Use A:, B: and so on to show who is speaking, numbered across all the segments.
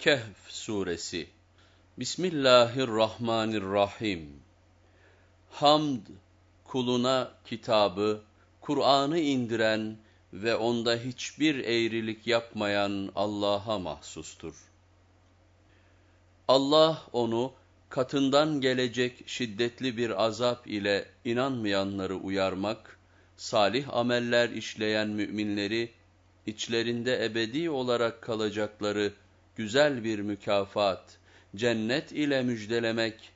A: Kehf Suresi Bismillahirrahmanirrahim Hamd, kuluna kitabı, Kur'an'ı indiren ve onda hiçbir eğrilik yapmayan Allah'a mahsustur. Allah onu katından gelecek şiddetli bir azap ile inanmayanları uyarmak, salih ameller işleyen müminleri, içlerinde ebedi olarak kalacakları güzel bir mükafat, cennet ile müjdelemek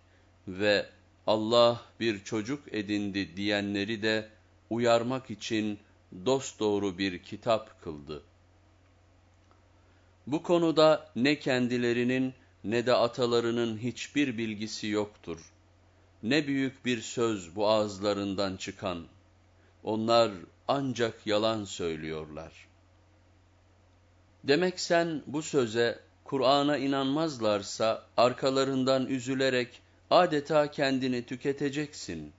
A: ve Allah bir çocuk edindi diyenleri de uyarmak için dosdoğru bir kitap kıldı. Bu konuda ne kendilerinin ne de atalarının hiçbir bilgisi yoktur. Ne büyük bir söz bu ağızlarından çıkan. Onlar ancak yalan söylüyorlar. Demek sen bu söze Kur'an'a inanmazlarsa arkalarından üzülerek adeta kendini tüketeceksin.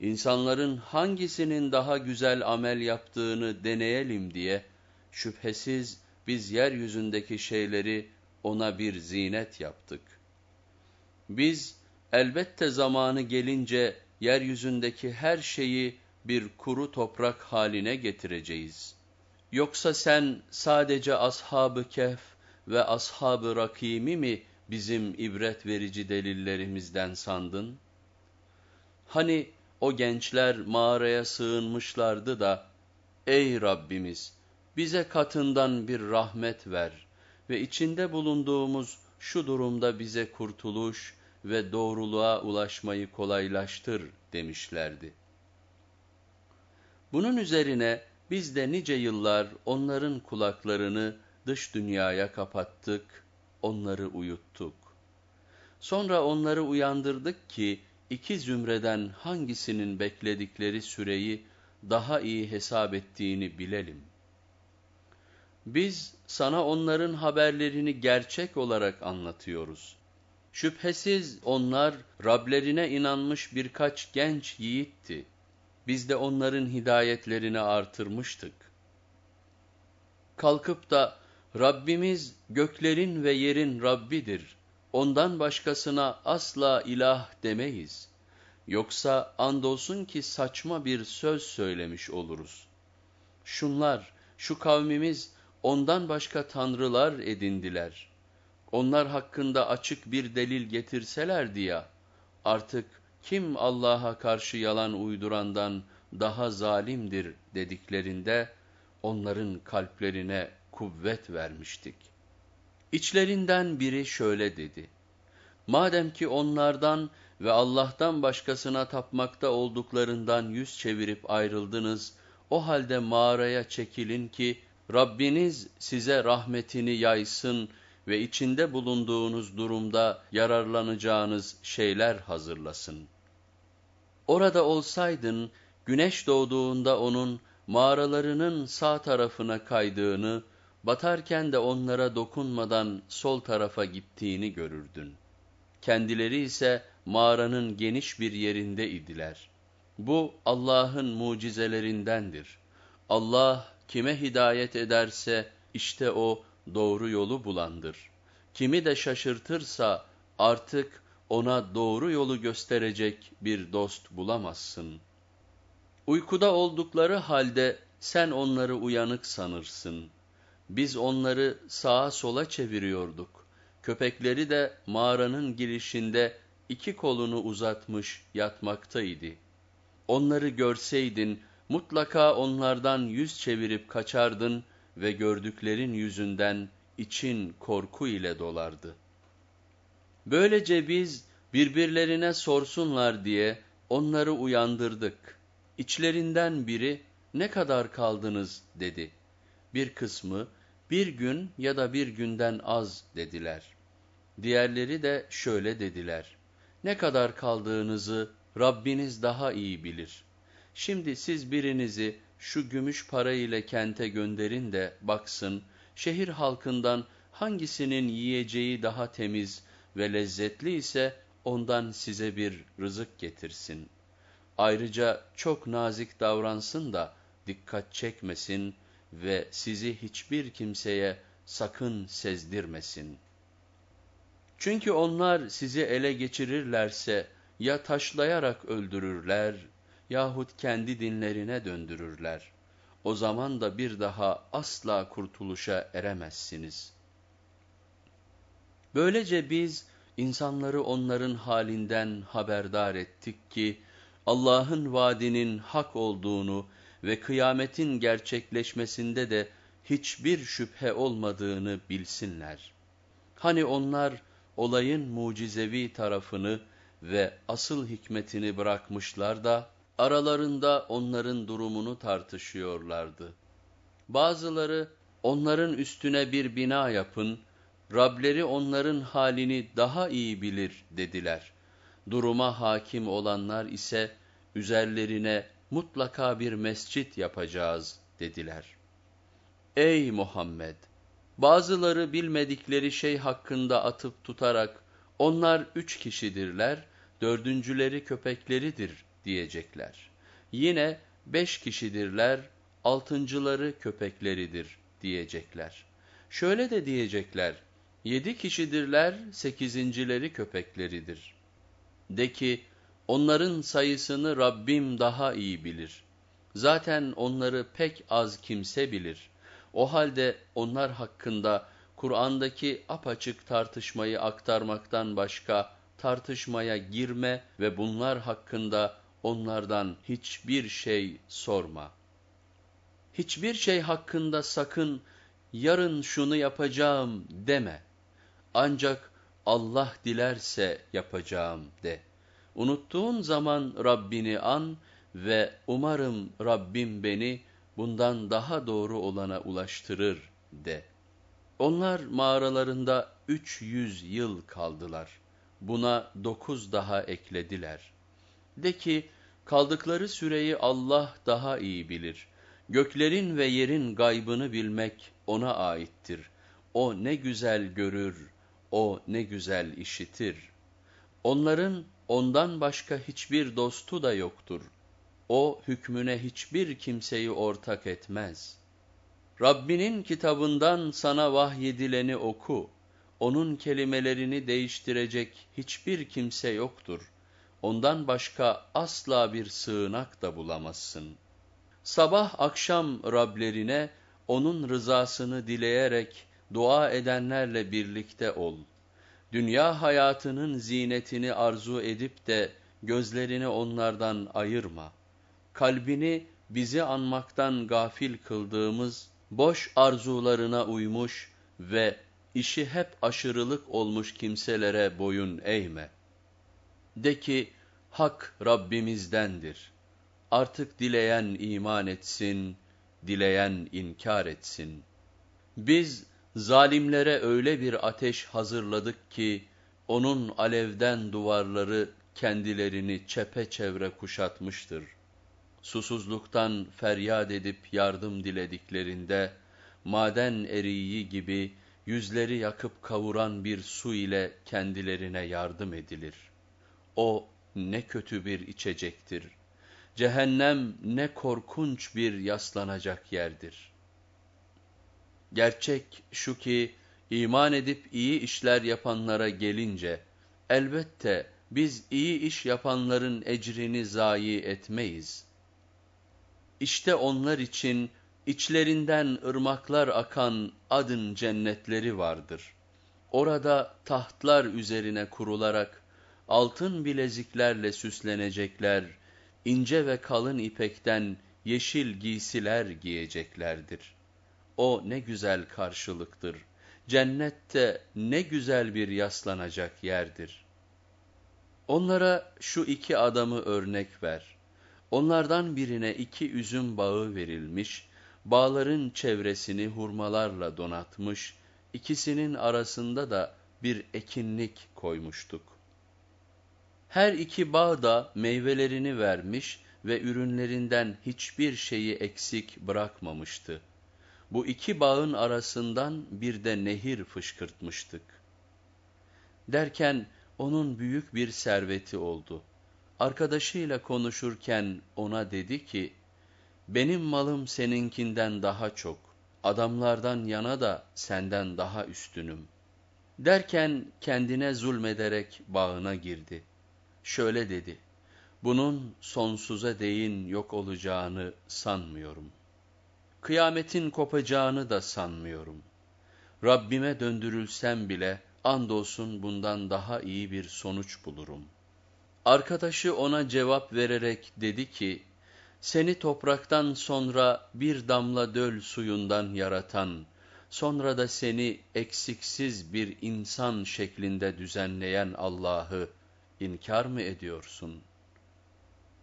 A: İnsanların hangisinin daha güzel amel yaptığını deneyelim diye şüphesiz biz yeryüzündeki şeyleri ona bir zinet yaptık. Biz elbette zamanı gelince yeryüzündeki her şeyi bir kuru toprak haline getireceğiz. Yoksa sen sadece ashab-ı kehf ve ashab-ı rakimi mi bizim ibret verici delillerimizden sandın? Hani o gençler mağaraya sığınmışlardı da, Ey Rabbimiz! Bize katından bir rahmet ver ve içinde bulunduğumuz şu durumda bize kurtuluş ve doğruluğa ulaşmayı kolaylaştır demişlerdi. Bunun üzerine biz de nice yıllar onların kulaklarını dış dünyaya kapattık, onları uyuttuk. Sonra onları uyandırdık ki iki zümreden hangisinin bekledikleri süreyi daha iyi hesap ettiğini bilelim. Biz sana onların haberlerini gerçek olarak anlatıyoruz. Şüphesiz onlar Rablerine inanmış birkaç genç yiğitti. Biz de onların hidayetlerini artırmıştık. Kalkıp da Rabbimiz göklerin ve yerin Rabbidir. Ondan başkasına asla ilah demeyiz. Yoksa andolsun ki saçma bir söz söylemiş oluruz. Şunlar, şu kavmimiz ondan başka tanrılar edindiler. Onlar hakkında açık bir delil getirselerdi ya, artık kim Allah'a karşı yalan uydurandan daha zalimdir dediklerinde, onların kalplerine kuvvet vermiştik. İçlerinden biri şöyle dedi, Madem ki onlardan ve Allah'tan başkasına tapmakta olduklarından yüz çevirip ayrıldınız, o halde mağaraya çekilin ki, Rabbiniz size rahmetini yaysın ve içinde bulunduğunuz durumda yararlanacağınız şeyler hazırlasın. Orada olsaydın, güneş doğduğunda onun mağaralarının sağ tarafına kaydığını, batarken de onlara dokunmadan sol tarafa gittiğini görürdün. Kendileri ise mağaranın geniş bir yerinde idiler. Bu Allah'ın mucizelerindendir. Allah Kime hidayet ederse işte o doğru yolu bulandır. Kimi de şaşırtırsa artık ona doğru yolu gösterecek bir dost bulamazsın. Uykuda oldukları halde sen onları uyanık sanırsın. Biz onları sağa sola çeviriyorduk. Köpekleri de mağaranın girişinde iki kolunu uzatmış yatmaktaydı. Onları görseydin, mutlaka onlardan yüz çevirip kaçardın ve gördüklerin yüzünden için korku ile dolardı. Böylece biz birbirlerine sorsunlar diye onları uyandırdık. İçlerinden biri ne kadar kaldınız dedi. Bir kısmı bir gün ya da bir günden az dediler. Diğerleri de şöyle dediler. Ne kadar kaldığınızı Rabbiniz daha iyi bilir.'' Şimdi siz birinizi şu gümüş para ile kente gönderin de baksın, şehir halkından hangisinin yiyeceği daha temiz ve lezzetli ise ondan size bir rızık getirsin. Ayrıca çok nazik davransın da dikkat çekmesin ve sizi hiçbir kimseye sakın sezdirmesin. Çünkü onlar sizi ele geçirirlerse ya taşlayarak öldürürler yahut kendi dinlerine döndürürler. O zaman da bir daha asla kurtuluşa eremezsiniz. Böylece biz insanları onların halinden haberdar ettik ki, Allah'ın vaadinin hak olduğunu ve kıyametin gerçekleşmesinde de hiçbir şüphe olmadığını bilsinler. Hani onlar olayın mucizevi tarafını ve asıl hikmetini bırakmışlar da, aralarında onların durumunu tartışıyorlardı. Bazıları, onların üstüne bir bina yapın, Rableri onların halini daha iyi bilir dediler. Duruma hakim olanlar ise, üzerlerine mutlaka bir mescit yapacağız dediler. Ey Muhammed! Bazıları bilmedikleri şey hakkında atıp tutarak, onlar üç kişidirler, dördüncüleri köpekleridir diyecekler. Yine beş kişidirler, altıncıları köpekleridir diyecekler. Şöyle de diyecekler, yedi kişidirler, sekizincileri köpekleridir. De ki, onların sayısını Rabbim daha iyi bilir. Zaten onları pek az kimse bilir. O halde onlar hakkında Kur'an'daki apaçık tartışmayı aktarmaktan başka tartışmaya girme ve bunlar hakkında onlardan hiçbir şey sorma. Hiçbir şey hakkında sakın yarın şunu yapacağım deme. Ancak Allah dilerse yapacağım de. Unuttuğun zaman Rabbini an ve umarım Rabbim beni bundan daha doğru olana ulaştırır de. Onlar mağaralarında üç yüz yıl kaldılar. Buna dokuz daha eklediler. De ki, kaldıkları süreyi Allah daha iyi bilir. Göklerin ve yerin gaybını bilmek O'na aittir. O ne güzel görür, O ne güzel işitir. Onların ondan başka hiçbir dostu da yoktur. O hükmüne hiçbir kimseyi ortak etmez. Rabbinin kitabından sana vahyedileni oku. Onun kelimelerini değiştirecek hiçbir kimse yoktur. Ondan başka asla bir sığınak da bulamazsın. Sabah akşam Rablerine onun rızasını dileyerek dua edenlerle birlikte ol. Dünya hayatının zinetini arzu edip de gözlerini onlardan ayırma. Kalbini bizi anmaktan gafil kıldığımız, boş arzularına uymuş ve işi hep aşırılık olmuş kimselere boyun eğme. De ki, hak Rabbimizdendir. Artık dileyen iman etsin, dileyen inkar etsin. Biz zalimlere öyle bir ateş hazırladık ki, onun alevden duvarları kendilerini çepeçevre kuşatmıştır. Susuzluktan feryat edip yardım dilediklerinde, maden eriği gibi yüzleri yakıp kavuran bir su ile kendilerine yardım edilir. O ne kötü bir içecektir. Cehennem ne korkunç bir yaslanacak yerdir. Gerçek şu ki, iman edip iyi işler yapanlara gelince, elbette biz iyi iş yapanların ecrini zayi etmeyiz. İşte onlar için, İçlerinden ırmaklar akan adın cennetleri vardır. Orada tahtlar üzerine kurularak altın bileziklerle süslenecekler, ince ve kalın ipekten yeşil giysiler giyeceklerdir. O ne güzel karşılıktır. Cennette ne güzel bir yaslanacak yerdir. Onlara şu iki adamı örnek ver. Onlardan birine iki üzüm bağı verilmiş, bağların çevresini hurmalarla donatmış, ikisinin arasında da bir ekinlik koymuştuk. Her iki bağ da meyvelerini vermiş ve ürünlerinden hiçbir şeyi eksik bırakmamıştı. Bu iki bağın arasından bir de nehir fışkırtmıştık. Derken onun büyük bir serveti oldu. Arkadaşıyla konuşurken ona dedi ki, benim malım seninkinden daha çok. adamlardan yana da senden daha üstünüm. Derken kendine zulmederek bağına girdi. Şöyle dedi, bunun sonsuza değin yok olacağını sanmıyorum. Kıyametin kopacağını da sanmıyorum. Rabbime döndürülsem bile andolsun bundan daha iyi bir sonuç bulurum. Arkadaşı ona cevap vererek dedi ki, seni topraktan sonra bir damla döl suyundan yaratan, sonra da seni eksiksiz bir insan şeklinde düzenleyen Allah'ı inkar mı ediyorsun?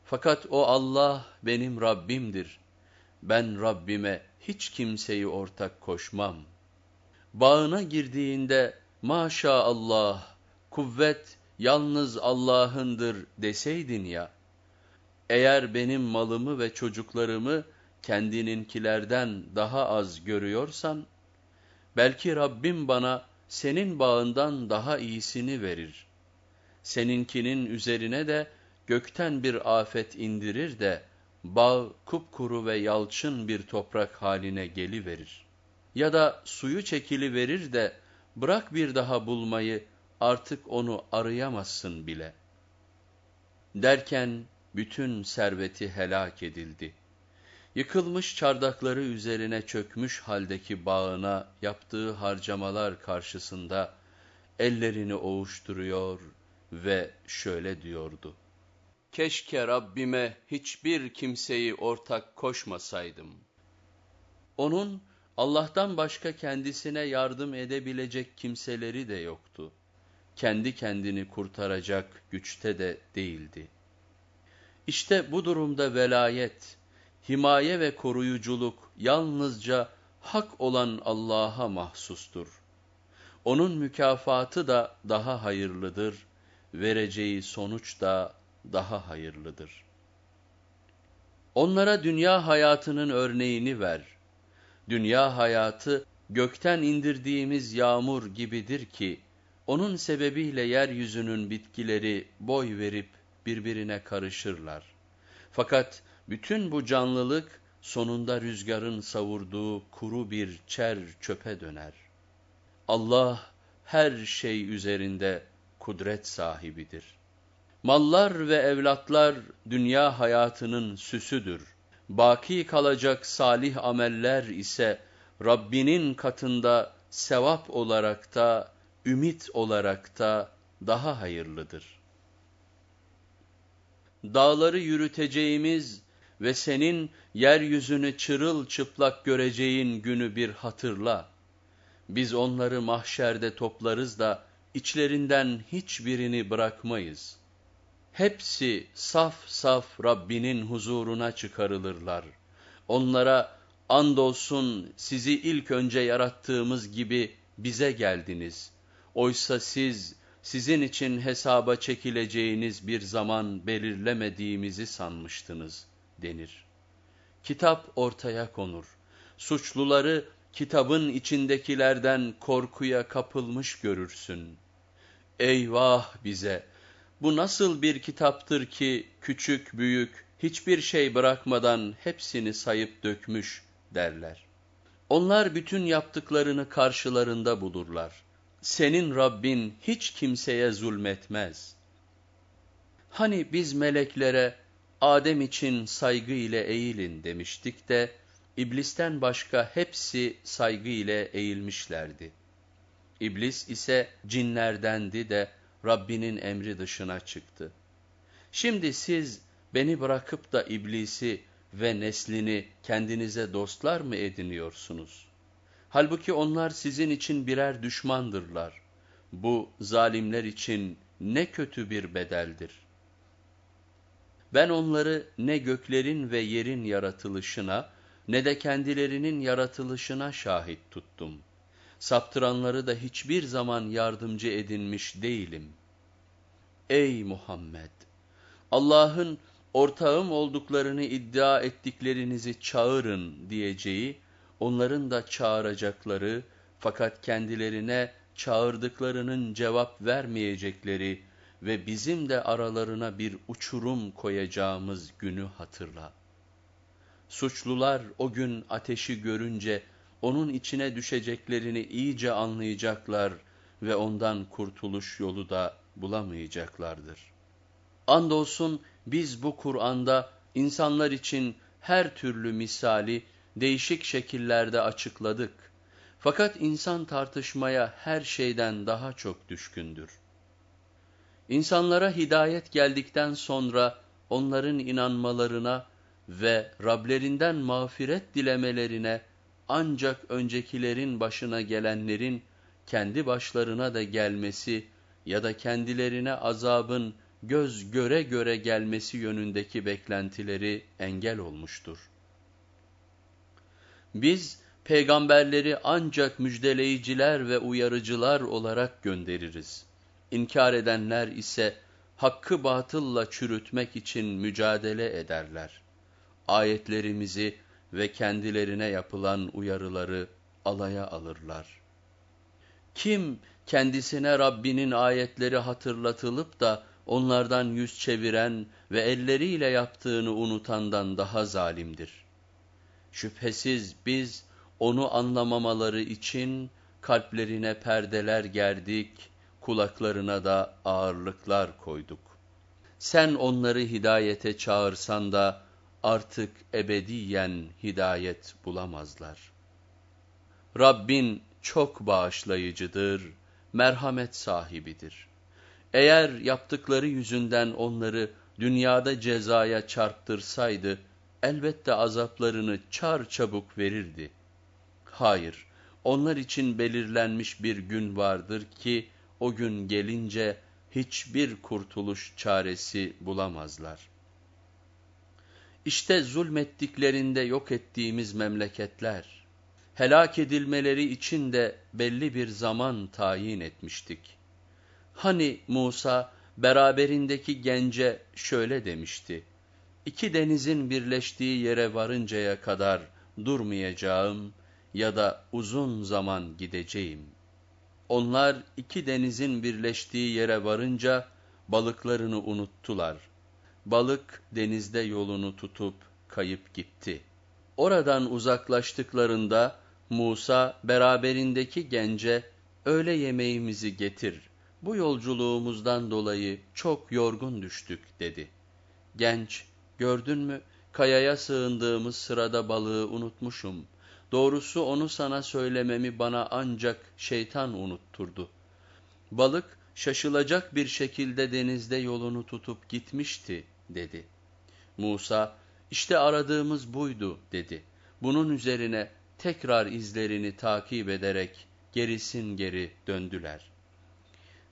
A: Fakat o Allah benim Rabbimdir. Ben Rabbime hiç kimseyi ortak koşmam. Bağına girdiğinde maşallah, kuvvet yalnız Allah'ındır deseydin ya, eğer benim malımı ve çocuklarımı kendininkilerden daha az görüyorsan, belki Rabbim bana senin bağından daha iyisini verir. Seninkinin üzerine de gökten bir afet indirir de, bağ kupkuru ve yalçın bir toprak haline geliverir. Ya da suyu çekili verir de, bırak bir daha bulmayı, artık onu arayamazsın bile. Derken bütün serveti helak edildi. Yıkılmış çardakları üzerine çökmüş haldeki bağına yaptığı harcamalar karşısında ellerini ovuşturuyor ve şöyle diyordu. Keşke Rabbime hiçbir kimseyi ortak koşmasaydım. Onun Allah'tan başka kendisine yardım edebilecek kimseleri de yoktu. Kendi kendini kurtaracak güçte de değildi. İşte bu durumda velayet, himaye ve koruyuculuk yalnızca hak olan Allah'a mahsustur. Onun mükafatı da daha hayırlıdır, vereceği sonuç da daha hayırlıdır. Onlara dünya hayatının örneğini ver. Dünya hayatı gökten indirdiğimiz yağmur gibidir ki, onun sebebiyle yeryüzünün bitkileri boy verip birbirine karışırlar. Fakat bütün bu canlılık sonunda rüzgarın savurduğu kuru bir çer çöpe döner. Allah her şey üzerinde kudret sahibidir. Mallar ve evlatlar dünya hayatının süsüdür. Baki kalacak salih ameller ise Rabbinin katında sevap olarak da, ümit olarak da daha hayırlıdır. Dağları yürüteceğimiz ve senin yeryüzünü çırılçıplak göreceğin günü bir hatırla. Biz onları mahşerde toplarız da içlerinden hiçbirini bırakmayız. Hepsi saf saf Rabbinin huzuruna çıkarılırlar. Onlara andolsun sizi ilk önce yarattığımız gibi bize geldiniz. Oysa siz sizin için hesaba çekileceğiniz bir zaman belirlemediğimizi sanmıştınız denir. Kitap ortaya konur. Suçluları kitabın içindekilerden korkuya kapılmış görürsün. Eyvah bize! Bu nasıl bir kitaptır ki küçük büyük hiçbir şey bırakmadan hepsini sayıp dökmüş derler. Onlar bütün yaptıklarını karşılarında bulurlar. Senin Rabbin hiç kimseye zulmetmez. Hani biz meleklere Adem için saygı ile eğilin demiştik de, İblisten başka hepsi saygı ile eğilmişlerdi. İblis ise cinlerdendi de Rabbinin emri dışına çıktı. Şimdi siz beni bırakıp da iblisi ve neslini kendinize dostlar mı ediniyorsunuz? Halbuki onlar sizin için birer düşmandırlar. Bu zalimler için ne kötü bir bedeldir. Ben onları ne göklerin ve yerin yaratılışına ne de kendilerinin yaratılışına şahit tuttum. Saptıranları da hiçbir zaman yardımcı edinmiş değilim. Ey Muhammed! Allah'ın ortağım olduklarını iddia ettiklerinizi çağırın diyeceği, onların da çağıracakları fakat kendilerine çağırdıklarının cevap vermeyecekleri ve bizim de aralarına bir uçurum koyacağımız günü hatırla. Suçlular o gün ateşi görünce onun içine düşeceklerini iyice anlayacaklar ve ondan kurtuluş yolu da bulamayacaklardır. Andolsun biz bu Kur'an'da insanlar için her türlü misali değişik şekillerde açıkladık. Fakat insan tartışmaya her şeyden daha çok düşkündür. İnsanlara hidayet geldikten sonra onların inanmalarına ve Rablerinden mağfiret dilemelerine ancak öncekilerin başına gelenlerin kendi başlarına da gelmesi ya da kendilerine azabın göz göre göre gelmesi yönündeki beklentileri engel olmuştur. Biz peygamberleri ancak müjdeleyiciler ve uyarıcılar olarak göndeririz. İnkar edenler ise hakkı batılla çürütmek için mücadele ederler. Ayetlerimizi ve kendilerine yapılan uyarıları alaya alırlar. Kim kendisine Rabbinin ayetleri hatırlatılıp da onlardan yüz çeviren ve elleriyle yaptığını unutandan daha zalimdir. Şüphesiz biz onu anlamamaları için kalplerine perdeler gerdik, kulaklarına da ağırlıklar koyduk. Sen onları hidayete çağırsan da artık ebediyen hidayet bulamazlar. Rabbin çok bağışlayıcıdır, merhamet sahibidir. Eğer yaptıkları yüzünden onları dünyada cezaya çarptırsaydı, elbette azaplarını çar çabuk verirdi. Hayır, onlar için belirlenmiş bir gün vardır ki, o gün gelince hiçbir kurtuluş çaresi bulamazlar. İşte zulmettiklerinde yok ettiğimiz memleketler, helak edilmeleri için de belli bir zaman tayin etmiştik. Hani Musa beraberindeki gence şöyle demişti, İki denizin birleştiği yere varıncaya kadar durmayacağım ya da uzun zaman gideceğim. Onlar iki denizin birleştiği yere varınca balıklarını unuttular. Balık denizde yolunu tutup kayıp gitti. Oradan uzaklaştıklarında Musa beraberindeki gence öğle yemeğimizi getir. Bu yolculuğumuzdan dolayı çok yorgun düştük dedi. Genç gördün mü kayaya sığındığımız sırada balığı unutmuşum. Doğrusu onu sana söylememi bana ancak şeytan unutturdu. Balık şaşılacak bir şekilde denizde yolunu tutup gitmişti dedi. Musa işte aradığımız buydu dedi. Bunun üzerine tekrar izlerini takip ederek gerisin geri döndüler.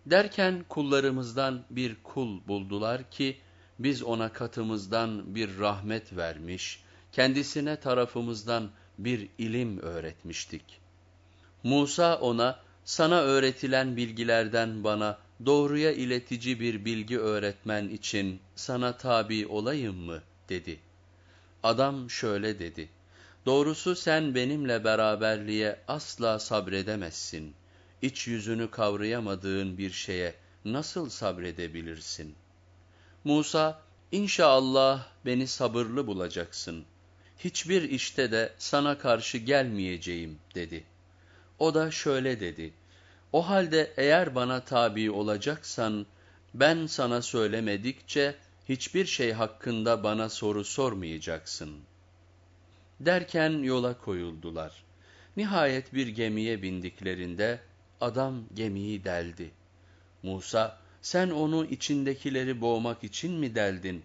A: Derken kullarımızdan bir kul buldular ki biz ona katımızdan bir rahmet vermiş, kendisine tarafımızdan bir ilim öğretmiştik. Musa ona, sana öğretilen bilgilerden bana doğruya iletici bir bilgi öğretmen için sana tabi olayım mı? dedi. Adam şöyle dedi, doğrusu sen benimle beraberliğe asla sabredemezsin. İç yüzünü kavrayamadığın bir şeye nasıl sabredebilirsin? Musa, inşallah beni sabırlı bulacaksın. Hiçbir işte de sana karşı gelmeyeceğim dedi. O da şöyle dedi, o halde eğer bana tabi olacaksan, ben sana söylemedikçe hiçbir şey hakkında bana soru sormayacaksın. Derken yola koyuldular. Nihayet bir gemiye bindiklerinde adam gemiyi deldi. Musa, sen onu içindekileri boğmak için mi deldin?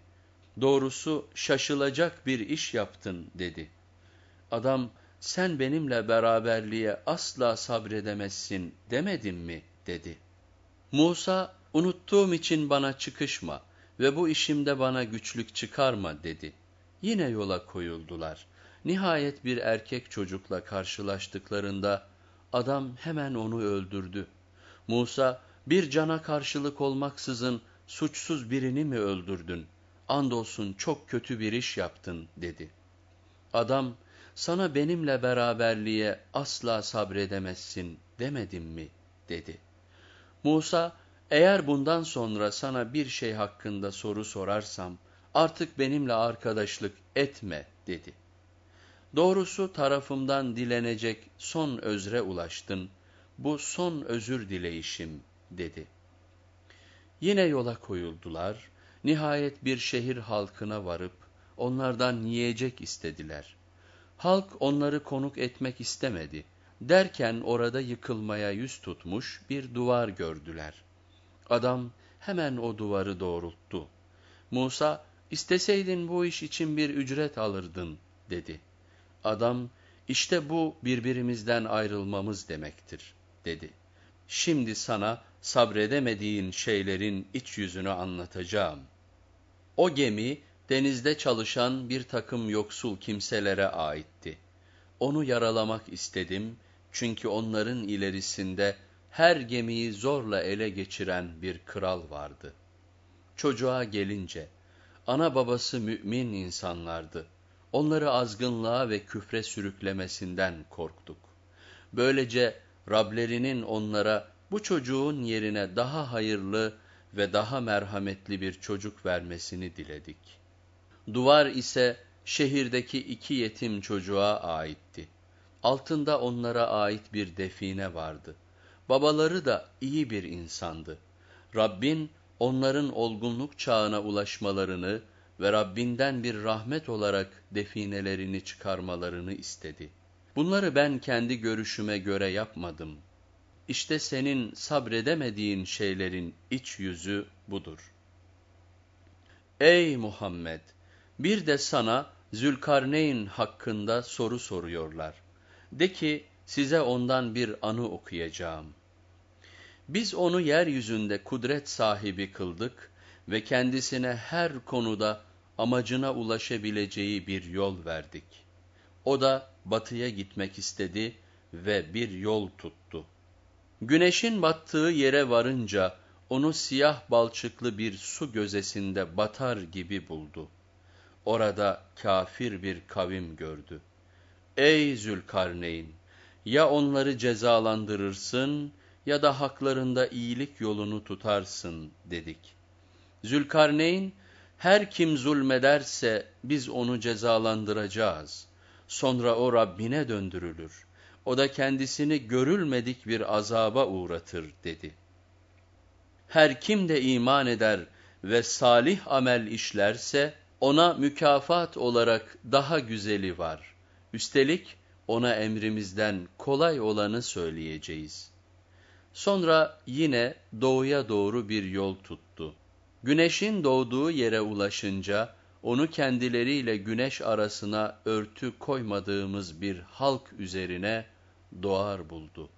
A: Doğrusu şaşılacak bir iş yaptın dedi. Adam, sen benimle beraberliğe asla sabredemezsin demedim mi dedi. Musa unuttuğum için bana çıkışma ve bu işimde bana güçlük çıkarma dedi. Yine yola koyuldular. Nihayet bir erkek çocukla karşılaştıklarında adam hemen onu öldürdü. Musa bir cana karşılık olmaksızın suçsuz birini mi öldürdün? Andolsun çok kötü bir iş yaptın dedi. Adam sana benimle beraberliğe asla sabredemezsin demedim mi? dedi. Musa, eğer bundan sonra sana bir şey hakkında soru sorarsam, artık benimle arkadaşlık etme dedi. Doğrusu tarafımdan dilenecek son özre ulaştın. Bu son özür dileyişim dedi. Yine yola koyuldular. Nihayet bir şehir halkına varıp onlardan yiyecek istediler. Halk onları konuk etmek istemedi. Derken orada yıkılmaya yüz tutmuş bir duvar gördüler. Adam hemen o duvarı doğrulttu. Musa, isteseydin bu iş için bir ücret alırdın, dedi. Adam, işte bu birbirimizden ayrılmamız demektir, dedi. Şimdi sana sabredemediğin şeylerin iç yüzünü anlatacağım. O gemi, denizde çalışan bir takım yoksul kimselere aitti. Onu yaralamak istedim, çünkü onların ilerisinde her gemiyi zorla ele geçiren bir kral vardı. Çocuğa gelince, ana babası mümin insanlardı. Onları azgınlığa ve küfre sürüklemesinden korktuk. Böylece Rablerinin onlara bu çocuğun yerine daha hayırlı ve daha merhametli bir çocuk vermesini diledik. Duvar ise şehirdeki iki yetim çocuğa aitti. Altında onlara ait bir define vardı. Babaları da iyi bir insandı. Rabbin onların olgunluk çağına ulaşmalarını ve Rabbinden bir rahmet olarak definelerini çıkarmalarını istedi. Bunları ben kendi görüşüme göre yapmadım. İşte senin sabredemediğin şeylerin iç yüzü budur. Ey Muhammed! Bir de sana Zülkarneyn hakkında soru soruyorlar. De ki, size ondan bir anı okuyacağım. Biz onu yeryüzünde kudret sahibi kıldık ve kendisine her konuda amacına ulaşabileceği bir yol verdik. O da batıya gitmek istedi ve bir yol tuttu. Güneşin battığı yere varınca onu siyah balçıklı bir su gözesinde batar gibi buldu. Orada kafir bir kavim gördü. Ey Zülkarneyn! Ya onları cezalandırırsın ya da haklarında iyilik yolunu tutarsın dedik. Zülkarneyn, her kim zulmederse biz onu cezalandıracağız. Sonra o Rabbine döndürülür. O da kendisini görülmedik bir azaba uğratır dedi. Her kim de iman eder ve salih amel işlerse, ona mükafat olarak daha güzeli var. Üstelik ona emrimizden kolay olanı söyleyeceğiz. Sonra yine doğuya doğru bir yol tuttu. Güneşin doğduğu yere ulaşınca, onu kendileriyle güneş arasına örtü koymadığımız bir halk üzerine doğar buldu.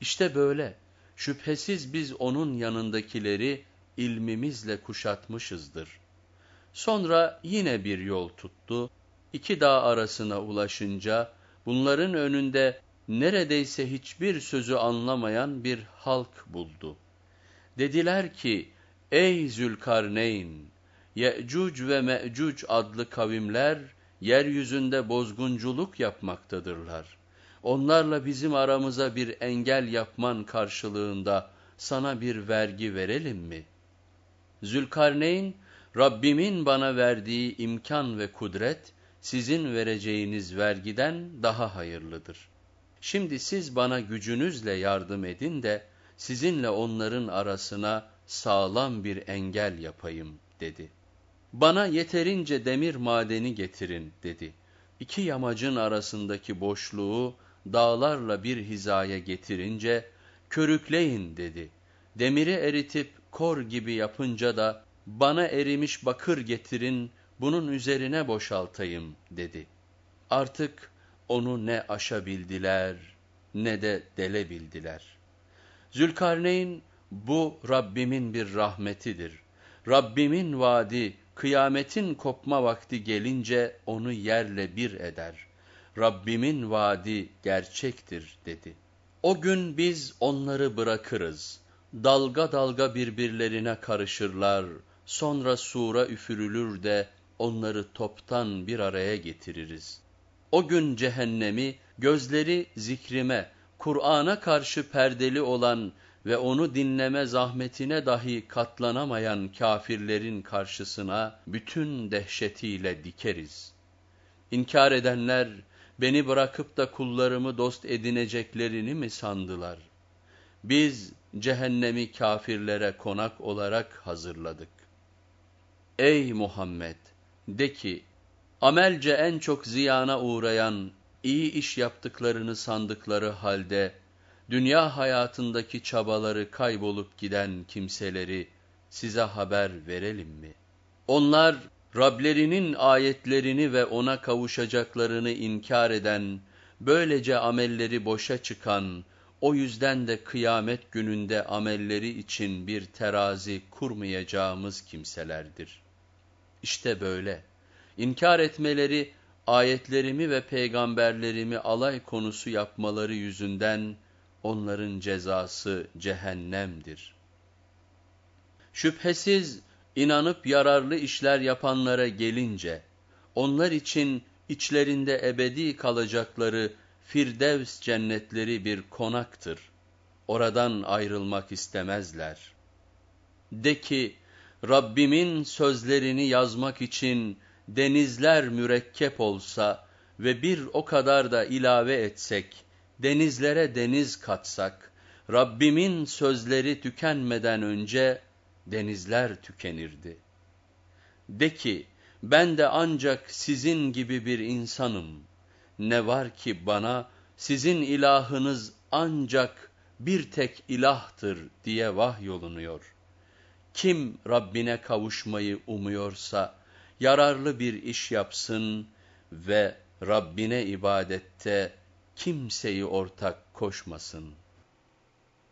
A: İşte böyle, şüphesiz biz onun yanındakileri ilmimizle kuşatmışızdır. Sonra yine bir yol tuttu, iki dağ arasına ulaşınca, bunların önünde neredeyse hiçbir sözü anlamayan bir halk buldu. Dediler ki, ey Zülkarneyn, Ye'cuc ve Me'cuc adlı kavimler, yeryüzünde bozgunculuk yapmaktadırlar. Onlarla bizim aramıza bir engel yapman karşılığında sana bir vergi verelim mi? Zülkarneyn, Rabbimin bana verdiği imkan ve kudret, sizin vereceğiniz vergiden daha hayırlıdır. Şimdi siz bana gücünüzle yardım edin de, sizinle onların arasına sağlam bir engel yapayım, dedi. Bana yeterince demir madeni getirin, dedi. İki yamacın arasındaki boşluğu dağlarla bir hizaya getirince, körükleyin, dedi. Demiri eritip kor gibi yapınca da, bana erimiş bakır getirin, bunun üzerine boşaltayım, dedi. Artık onu ne aşabildiler, ne de delebildiler. Zülkarneyn, bu Rabbimin bir rahmetidir. Rabbimin vaadi, kıyametin kopma vakti gelince onu yerle bir eder. Rabbimin vaadi gerçektir dedi. O gün biz onları bırakırız. Dalga dalga birbirlerine karışırlar. Sonra sura üfürülür de onları toptan bir araya getiririz. O gün cehennemi gözleri zikrime, Kur'an'a karşı perdeli olan ve onu dinleme zahmetine dahi katlanamayan kafirlerin karşısına bütün dehşetiyle dikeriz. İnkar edenler, beni bırakıp da kullarımı dost edineceklerini mi sandılar? Biz cehennemi kafirlere konak olarak hazırladık. Ey Muhammed! De ki, amelce en çok ziyana uğrayan, iyi iş yaptıklarını sandıkları halde, dünya hayatındaki çabaları kaybolup giden kimseleri size haber verelim mi? Onlar, Rablerinin ayetlerini ve ona kavuşacaklarını inkar eden, böylece amelleri boşa çıkan, o yüzden de kıyamet gününde amelleri için bir terazi kurmayacağımız kimselerdir. İşte böyle. İnkar etmeleri, ayetlerimi ve peygamberlerimi alay konusu yapmaları yüzünden onların cezası cehennemdir. Şüphesiz inanıp yararlı işler yapanlara gelince, onlar için içlerinde ebedi kalacakları Firdevs cennetleri bir konaktır. Oradan ayrılmak istemezler. De ki, Rabbimin sözlerini yazmak için denizler mürekkep olsa ve bir o kadar da ilave etsek, denizlere deniz katsak, Rabbimin sözleri tükenmeden önce denizler tükenirdi. De ki, ben de ancak sizin gibi bir insanım. Ne var ki bana, sizin ilahınız ancak bir tek ilahtır diye vahyolunuyor. Kim Rabbine kavuşmayı umuyorsa, yararlı bir iş yapsın ve Rabbine ibadette kimseyi ortak koşmasın.''